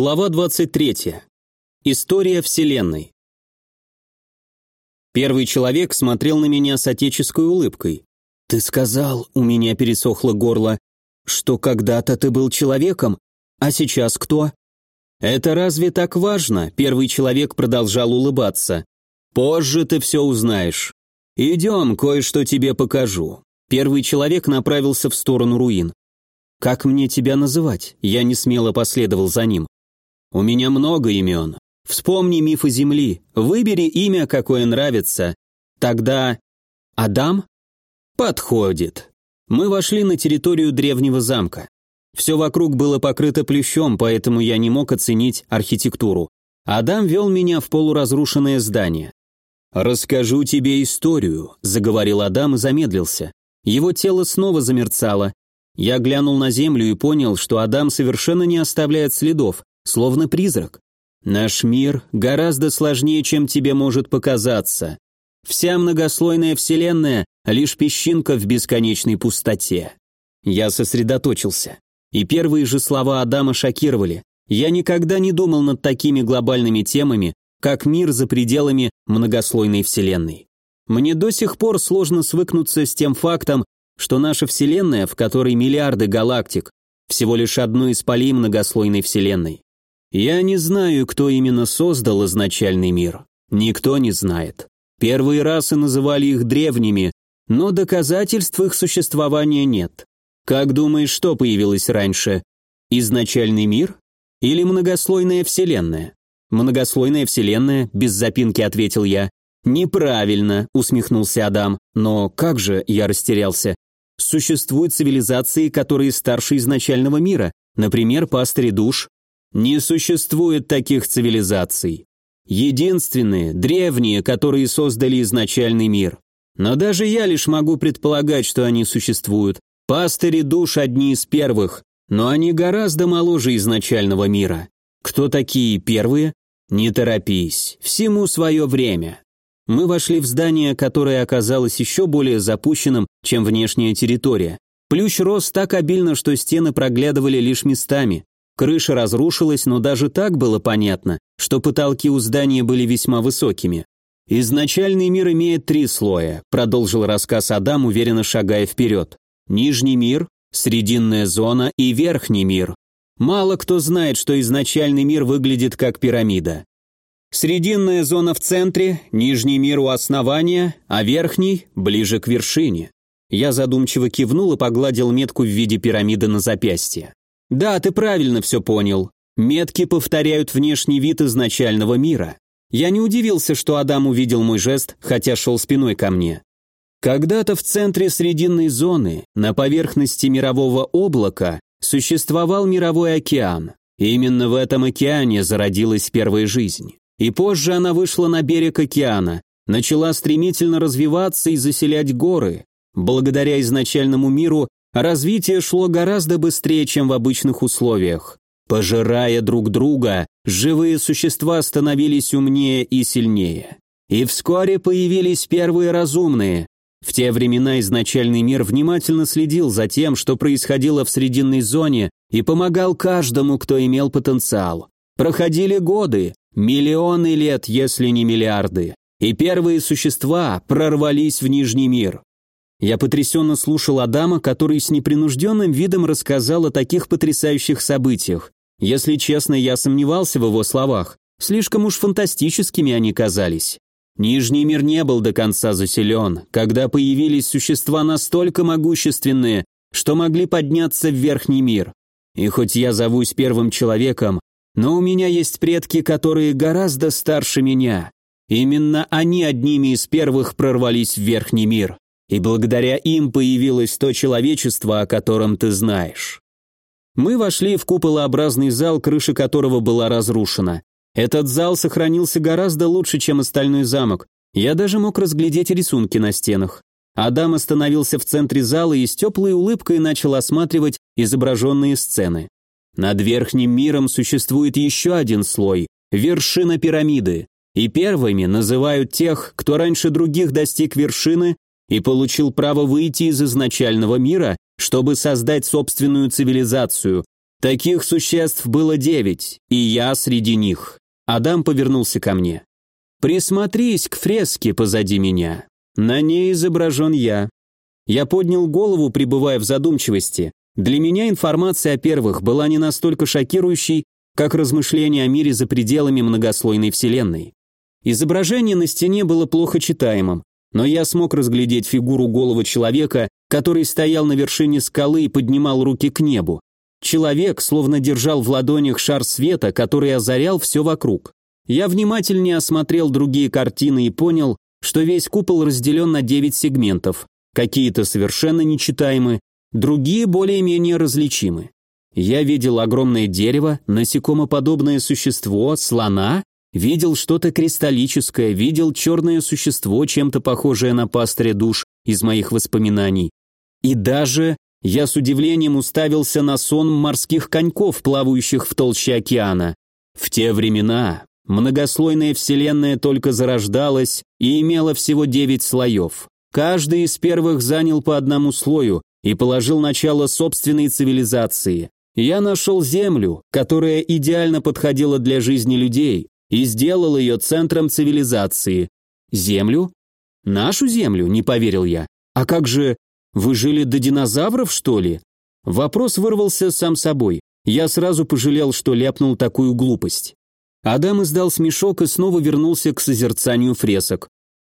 Глава 23. История Вселенной. Первый человек смотрел на меня с отеческой улыбкой. «Ты сказал, у меня пересохло горло, что когда-то ты был человеком, а сейчас кто?» «Это разве так важно?» Первый человек продолжал улыбаться. «Позже ты все узнаешь. Идем, кое-что тебе покажу». Первый человек направился в сторону руин. «Как мне тебя называть?» Я не смело последовал за ним. У меня много имен. Вспомни мифы Земли, выбери имя, какое нравится. Тогда... Адам? Подходит. Мы вошли на территорию древнего замка. Все вокруг было покрыто плющом, поэтому я не мог оценить архитектуру. Адам вел меня в полуразрушенное здание. «Расскажу тебе историю», — заговорил Адам и замедлился. Его тело снова замерцало. Я глянул на землю и понял, что Адам совершенно не оставляет следов, словно призрак. Наш мир гораздо сложнее, чем тебе может показаться. Вся многослойная вселенная — лишь песчинка в бесконечной пустоте. Я сосредоточился. И первые же слова Адама шокировали. Я никогда не думал над такими глобальными темами, как мир за пределами многослойной вселенной. Мне до сих пор сложно свыкнуться с тем фактом, что наша вселенная, в которой миллиарды галактик, всего лишь одно из полей многослойной вселенной. Я не знаю, кто именно создал изначальный мир. Никто не знает. Первые расы называли их древними, но доказательств их существования нет. Как думаешь, что появилось раньше? Изначальный мир или многослойная вселенная? Многослойная вселенная, без запинки ответил я. Неправильно, усмехнулся Адам. Но как же, я растерялся. Существуют цивилизации, которые старше изначального мира, например, пастыри душ, не существует таких цивилизаций. Единственные, древние, которые создали изначальный мир. Но даже я лишь могу предполагать, что они существуют. Пастыри душ одни из первых, но они гораздо моложе изначального мира. Кто такие первые? Не торопись, всему свое время. Мы вошли в здание, которое оказалось еще более запущенным, чем внешняя территория. Плющ рос так обильно, что стены проглядывали лишь местами. Крыша разрушилась, но даже так было понятно, что потолки у здания были весьма высокими. «Изначальный мир имеет три слоя», — продолжил рассказ Адам, уверенно шагая вперед. «Нижний мир, срединная зона и верхний мир. Мало кто знает, что изначальный мир выглядит как пирамида. Срединная зона в центре, нижний мир у основания, а верхний – ближе к вершине». Я задумчиво кивнул и погладил метку в виде пирамиды на запястье. Да, ты правильно все понял. Метки повторяют внешний вид изначального мира. Я не удивился, что Адам увидел мой жест, хотя шел спиной ко мне. Когда-то в центре срединной зоны, на поверхности мирового облака, существовал мировой океан. именно в этом океане зародилась первая жизнь. И позже она вышла на берег океана, начала стремительно развиваться и заселять горы. Благодаря изначальному миру развитие шло гораздо быстрее, чем в обычных условиях. Пожирая друг друга, живые существа становились умнее и сильнее. И вскоре появились первые разумные. В те времена изначальный мир внимательно следил за тем, что происходило в срединной зоне, и помогал каждому, кто имел потенциал. Проходили годы, миллионы лет, если не миллиарды, и первые существа прорвались в Нижний мир. Я потрясенно слушал Адама, который с непринужденным видом рассказал о таких потрясающих событиях. Если честно, я сомневался в его словах. Слишком уж фантастическими они казались. Нижний мир не был до конца заселен, когда появились существа настолько могущественные, что могли подняться в верхний мир. И хоть я зовусь первым человеком, но у меня есть предки, которые гораздо старше меня. Именно они одними из первых прорвались в верхний мир и благодаря им появилось то человечество, о котором ты знаешь. Мы вошли в куполообразный зал, крыша которого была разрушена. Этот зал сохранился гораздо лучше, чем остальной замок. Я даже мог разглядеть рисунки на стенах. Адам остановился в центре зала и с теплой улыбкой начал осматривать изображенные сцены. Над верхним миром существует еще один слой – вершина пирамиды. И первыми называют тех, кто раньше других достиг вершины и получил право выйти из изначального мира, чтобы создать собственную цивилизацию. Таких существ было девять, и я среди них. Адам повернулся ко мне. Присмотрись к фреске позади меня. На ней изображен я. Я поднял голову, пребывая в задумчивости. Для меня информация о первых была не настолько шокирующей, как размышления о мире за пределами многослойной вселенной. Изображение на стене было плохо читаемым, но я смог разглядеть фигуру головы человека, который стоял на вершине скалы и поднимал руки к небу. Человек словно держал в ладонях шар света, который озарял все вокруг. Я внимательнее осмотрел другие картины и понял, что весь купол разделен на девять сегментов. Какие-то совершенно нечитаемы, другие более-менее различимы. Я видел огромное дерево, насекомоподобное существо, слона, видел что-то кристаллическое, видел черное существо, чем-то похожее на пастыря душ из моих воспоминаний. И даже я с удивлением уставился на сон морских коньков, плавающих в толще океана. В те времена многослойная вселенная только зарождалась и имела всего девять слоев. Каждый из первых занял по одному слою и положил начало собственной цивилизации. Я нашел Землю, которая идеально подходила для жизни людей, и сделал ее центром цивилизации. Землю? Нашу Землю, не поверил я. А как же вы жили до динозавров, что ли? Вопрос вырвался сам собой. Я сразу пожалел, что ляпнул такую глупость. Адам издал смешок и снова вернулся к созерцанию фресок.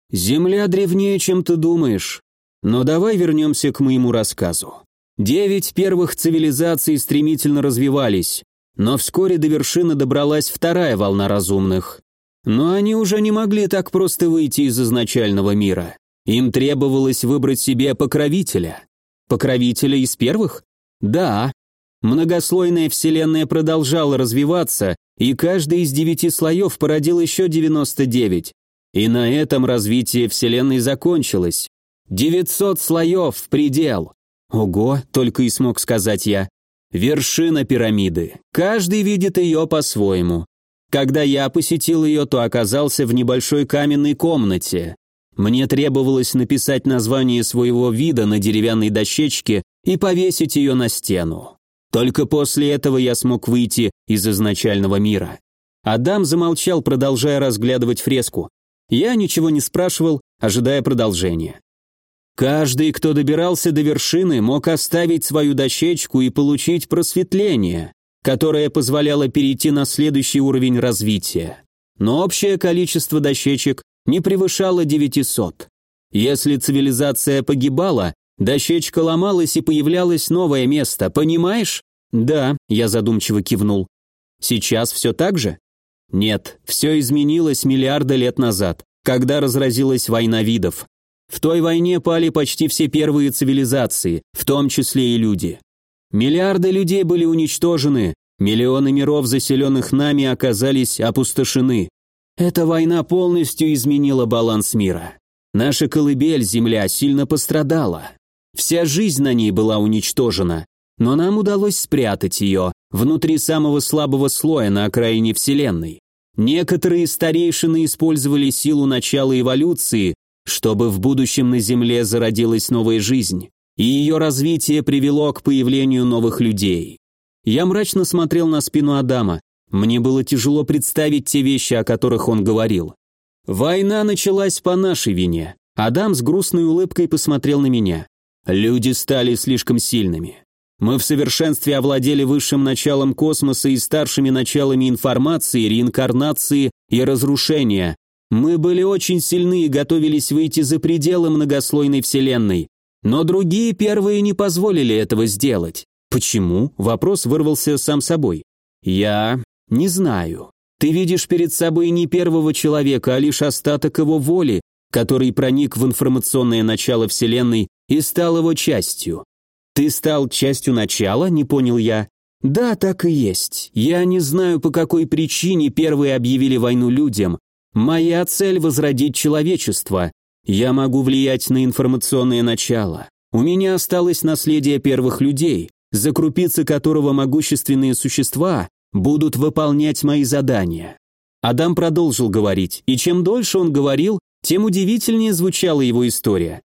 «Земля древнее, чем ты думаешь. Но давай вернемся к моему рассказу. Девять первых цивилизаций стремительно развивались, но вскоре до вершины добралась вторая волна разумных. Но они уже не могли так просто выйти из изначального мира. Им требовалось выбрать себе покровителя. Покровителя из первых? Да. Многослойная вселенная продолжала развиваться, и каждый из девяти слоев породил еще 99. И на этом развитие вселенной закончилось. 900 слоев в предел. Ого, только и смог сказать я. Вершина пирамиды. Каждый видит ее по-своему. Когда я посетил ее, то оказался в небольшой каменной комнате. Мне требовалось написать название своего вида на деревянной дощечке и повесить ее на стену. Только после этого я смог выйти из изначального мира. Адам замолчал, продолжая разглядывать фреску. Я ничего не спрашивал, ожидая продолжения. Каждый, кто добирался до вершины, мог оставить свою дощечку и получить просветление, которое позволяло перейти на следующий уровень развития. Но общее количество дощечек не превышало 900. Если цивилизация погибала, дощечка ломалась и появлялось новое место, понимаешь? Да, я задумчиво кивнул. Сейчас все так же? Нет, все изменилось миллиарды лет назад, когда разразилась война видов. В той войне пали почти все первые цивилизации, в том числе и люди. Миллиарды людей были уничтожены, миллионы миров, заселенных нами, оказались опустошены. Эта война полностью изменила баланс мира. Наша колыбель, Земля, сильно пострадала. Вся жизнь на ней была уничтожена, но нам удалось спрятать ее внутри самого слабого слоя на окраине Вселенной. Некоторые старейшины использовали силу начала эволюции, чтобы в будущем на Земле зародилась новая жизнь, и ее развитие привело к появлению новых людей. Я мрачно смотрел на спину Адама. Мне было тяжело представить те вещи, о которых он говорил. Война началась по нашей вине. Адам с грустной улыбкой посмотрел на меня. Люди стали слишком сильными. Мы в совершенстве овладели высшим началом космоса и старшими началами информации, реинкарнации и разрушения. Мы были очень сильны и готовились выйти за пределы многослойной Вселенной. Но другие первые не позволили этого сделать. Почему? Вопрос вырвался сам собой. Я не знаю. Ты видишь перед собой не первого человека, а лишь остаток его воли, который проник в информационное начало Вселенной и стал его частью. Ты стал частью начала, не понял я. Да, так и есть. Я не знаю, по какой причине первые объявили войну людям. Моя цель – возродить человечество. Я могу влиять на информационное начало. У меня осталось наследие первых людей, за крупицы которого могущественные существа будут выполнять мои задания. Адам продолжил говорить, и чем дольше он говорил, тем удивительнее звучала его история.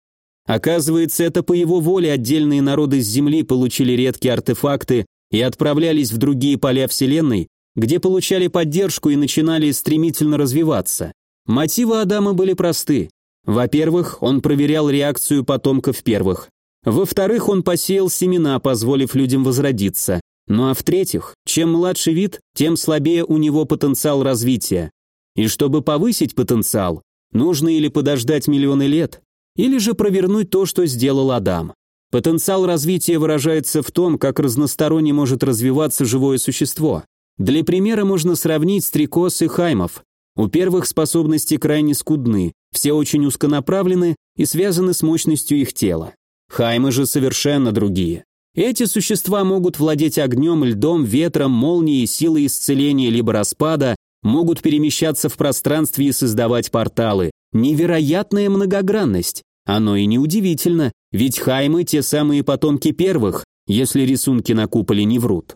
Оказывается, это по его воле отдельные народы с Земли получили редкие артефакты и отправлялись в другие поля Вселенной, где получали поддержку и начинали стремительно развиваться. Мотивы Адама были просты. Во-первых, он проверял реакцию потомков первых. Во-вторых, он посеял семена, позволив людям возродиться. Ну а в-третьих, чем младший вид, тем слабее у него потенциал развития. И чтобы повысить потенциал, нужно или подождать миллионы лет, или же провернуть то, что сделал Адам. Потенциал развития выражается в том, как разносторонне может развиваться живое существо. Для примера можно сравнить стрекоз и хаймов. У первых способности крайне скудны, все очень узконаправлены и связаны с мощностью их тела. Хаймы же совершенно другие. Эти существа могут владеть огнем, льдом, ветром, молнией, силой исцеления либо распада, могут перемещаться в пространстве и создавать порталы. Невероятная многогранность. Оно и неудивительно, ведь хаймы – те самые потомки первых, если рисунки на куполе не врут.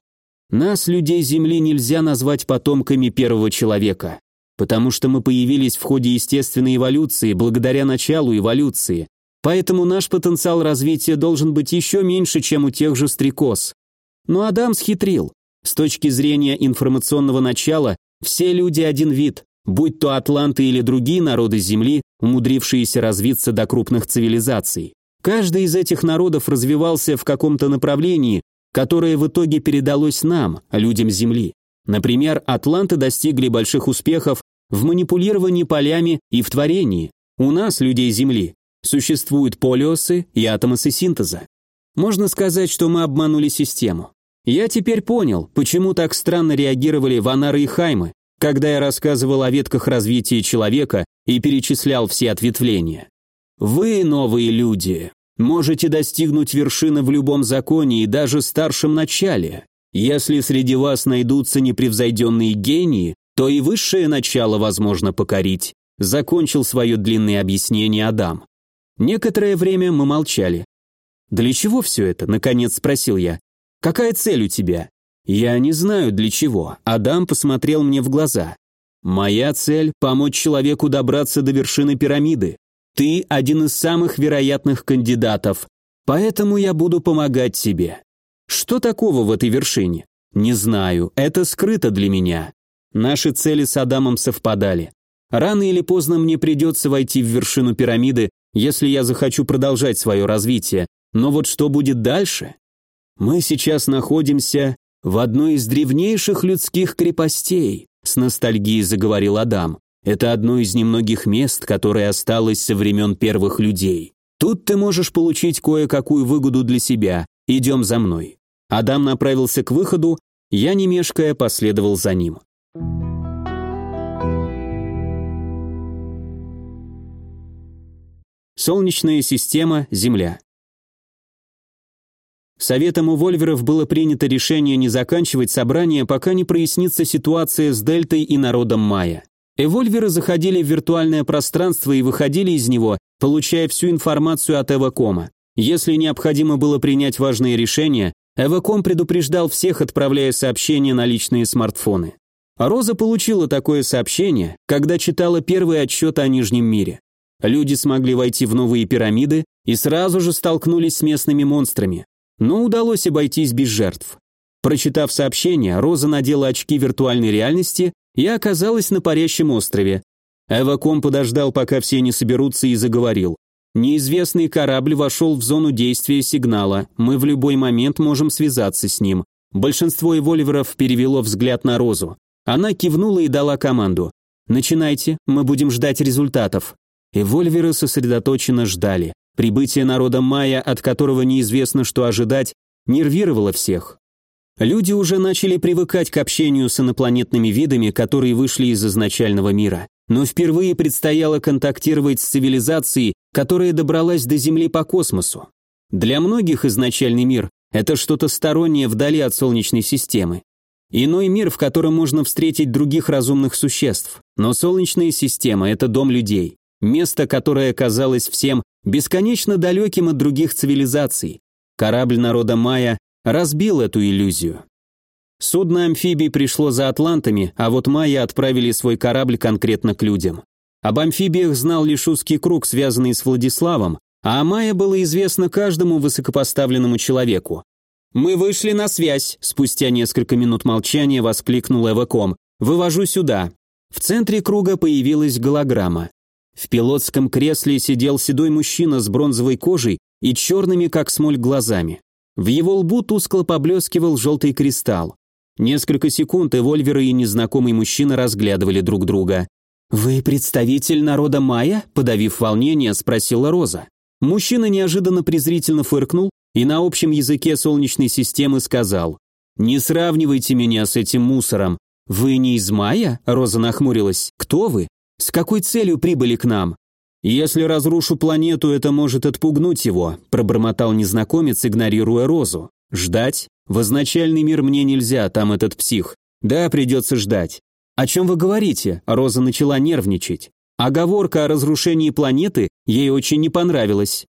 Нас, людей Земли, нельзя назвать потомками первого человека, потому что мы появились в ходе естественной эволюции, благодаря началу эволюции. Поэтому наш потенциал развития должен быть еще меньше, чем у тех же стрекоз. Но Адам схитрил. С точки зрения информационного начала, все люди один вид, будь то атланты или другие народы Земли, умудрившиеся развиться до крупных цивилизаций. Каждый из этих народов развивался в каком-то направлении, которое в итоге передалось нам, людям Земли. Например, атланты достигли больших успехов в манипулировании полями и в творении. У нас, людей Земли, Существуют полиосы и атомосы синтеза. Можно сказать, что мы обманули систему. Я теперь понял, почему так странно реагировали Ванары и Хаймы, когда я рассказывал о ветках развития человека и перечислял все ответвления. Вы, новые люди, можете достигнуть вершины в любом законе и даже старшем начале. Если среди вас найдутся непревзойденные гении, то и высшее начало возможно покорить, закончил свое длинное объяснение Адам. Некоторое время мы молчали. «Для чего все это?» – наконец спросил я. «Какая цель у тебя?» «Я не знаю, для чего». Адам посмотрел мне в глаза. «Моя цель – помочь человеку добраться до вершины пирамиды. Ты – один из самых вероятных кандидатов, поэтому я буду помогать тебе». «Что такого в этой вершине?» «Не знаю, это скрыто для меня». Наши цели с Адамом совпадали. Рано или поздно мне придется войти в вершину пирамиды если я захочу продолжать свое развитие. Но вот что будет дальше? Мы сейчас находимся в одной из древнейших людских крепостей, с ностальгией заговорил Адам. Это одно из немногих мест, которое осталось со времен первых людей. Тут ты можешь получить кое-какую выгоду для себя. Идем за мной. Адам направился к выходу, я, не мешкая, последовал за ним. Солнечная система, Земля. Советом у Вольверов было принято решение не заканчивать собрание, пока не прояснится ситуация с Дельтой и народом Майя. Эвольверы заходили в виртуальное пространство и выходили из него, получая всю информацию от Эвакома. Если необходимо было принять важные решения, Эваком предупреждал всех, отправляя сообщения на личные смартфоны. Роза получила такое сообщение, когда читала первый отчет о Нижнем мире. Люди смогли войти в новые пирамиды и сразу же столкнулись с местными монстрами, но удалось обойтись без жертв. Прочитав сообщение, Роза надела очки виртуальной реальности и оказалась на парящем острове. Эваком подождал, пока все не соберутся, и заговорил. Неизвестный корабль вошел в зону действия сигнала. Мы в любой момент можем связаться с ним. Большинство эволиверов перевело взгляд на Розу. Она кивнула и дала команду. «Начинайте, мы будем ждать результатов». Эвольверы сосредоточенно ждали. Прибытие народа майя, от которого неизвестно, что ожидать, нервировало всех. Люди уже начали привыкать к общению с инопланетными видами, которые вышли из изначального мира. Но впервые предстояло контактировать с цивилизацией, которая добралась до Земли по космосу. Для многих изначальный мир – это что-то стороннее вдали от Солнечной системы. Иной мир, в котором можно встретить других разумных существ. Но Солнечная система – это дом людей. Место, которое казалось всем бесконечно далеким от других цивилизаций. Корабль народа Майя разбил эту иллюзию. Судно амфибий пришло за атлантами, а вот майя отправили свой корабль конкретно к людям. Об амфибиях знал лишь узкий круг, связанный с Владиславом, а о майя было известно каждому высокопоставленному человеку. «Мы вышли на связь», – спустя несколько минут молчания воскликнул Эваком. «Вывожу сюда». В центре круга появилась голограмма. В пилотском кресле сидел седой мужчина с бронзовой кожей и черными, как смоль, глазами. В его лбу тускло поблескивал желтый кристалл. Несколько секунд Эвольвер и незнакомый мужчина разглядывали друг друга. «Вы представитель народа майя?» – подавив волнение, спросила Роза. Мужчина неожиданно презрительно фыркнул и на общем языке Солнечной системы сказал «Не сравнивайте меня с этим мусором. Вы не из Майя?» – Роза нахмурилась. «Кто вы? С какой целью прибыли к нам?» «Если разрушу планету, это может отпугнуть его», – пробормотал незнакомец, игнорируя Розу. «Ждать? В изначальный мир мне нельзя, там этот псих. Да, придется ждать». «О чем вы говорите?» – Роза начала нервничать. Оговорка о разрушении планеты ей очень не понравилась.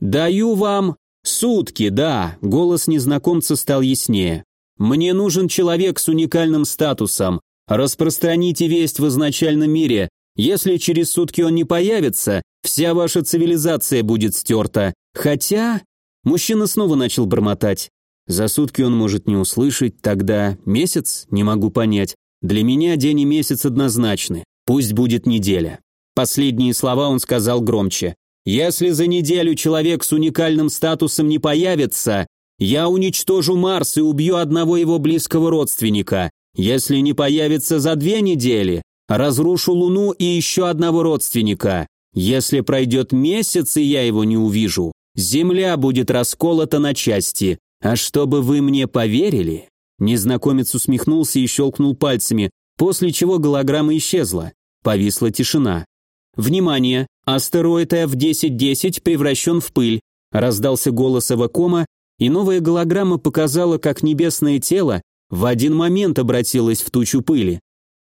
«Даю вам сутки, да», – голос незнакомца стал яснее. «Мне нужен человек с уникальным статусом. Распространите весть в изначальном мире. Если через сутки он не появится, вся ваша цивилизация будет стерта. Хотя...» Мужчина снова начал бормотать. «За сутки он может не услышать, тогда месяц? Не могу понять. Для меня день и месяц однозначны. Пусть будет неделя». Последние слова он сказал громче. «Если за неделю человек с уникальным статусом не появится, я уничтожу Марс и убью одного его близкого родственника. Если не появится за две недели, разрушу Луну и еще одного родственника. Если пройдет месяц и я его не увижу, Земля будет расколота на части. А чтобы вы мне поверили...» Незнакомец усмехнулся и щелкнул пальцами, после чего голограмма исчезла. Повисла тишина. «Внимание! Астероид F-1010 превращен в пыль!» Раздался голос Эвакома, и новая голограмма показала, как небесное тело в один момент обратилось в тучу пыли.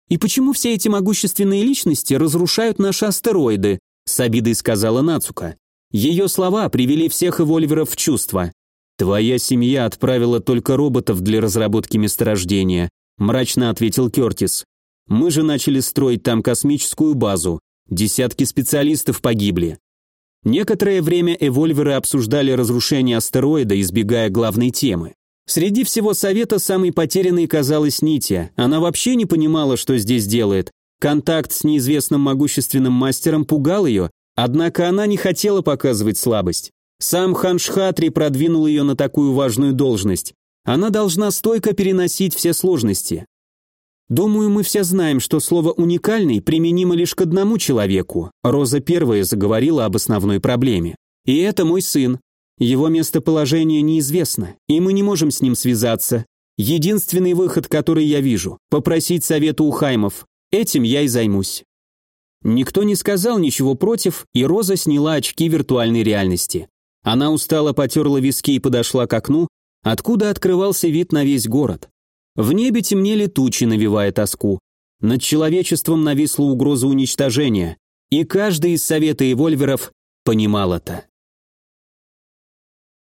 «И почему все эти могущественные личности разрушают наши астероиды?» с обидой сказала Нацука. Ее слова привели всех эвольверов в чувство. «Твоя семья отправила только роботов для разработки месторождения», мрачно ответил Кертис. «Мы же начали строить там космическую базу. Десятки специалистов погибли. Некоторое время эвольверы обсуждали разрушение астероида, избегая главной темы. Среди всего совета самой потерянной казалась Нитя. Она вообще не понимала, что здесь делает. Контакт с неизвестным могущественным мастером пугал ее, однако она не хотела показывать слабость. Сам хан Шхатри продвинул ее на такую важную должность. Она должна стойко переносить все сложности. Думаю, мы все знаем, что слово «уникальный» применимо лишь к одному человеку. Роза первая заговорила об основной проблеме. И это мой сын. Его местоположение неизвестно, и мы не можем с ним связаться. Единственный выход, который я вижу – попросить совета у Хаймов. Этим я и займусь. Никто не сказал ничего против, и Роза сняла очки виртуальной реальности. Она устало потерла виски и подошла к окну, откуда открывался вид на весь город. В небе темнели тучи, навевая тоску. Над человечеством нависла угроза уничтожения, и каждый из совета эвольверов понимал это.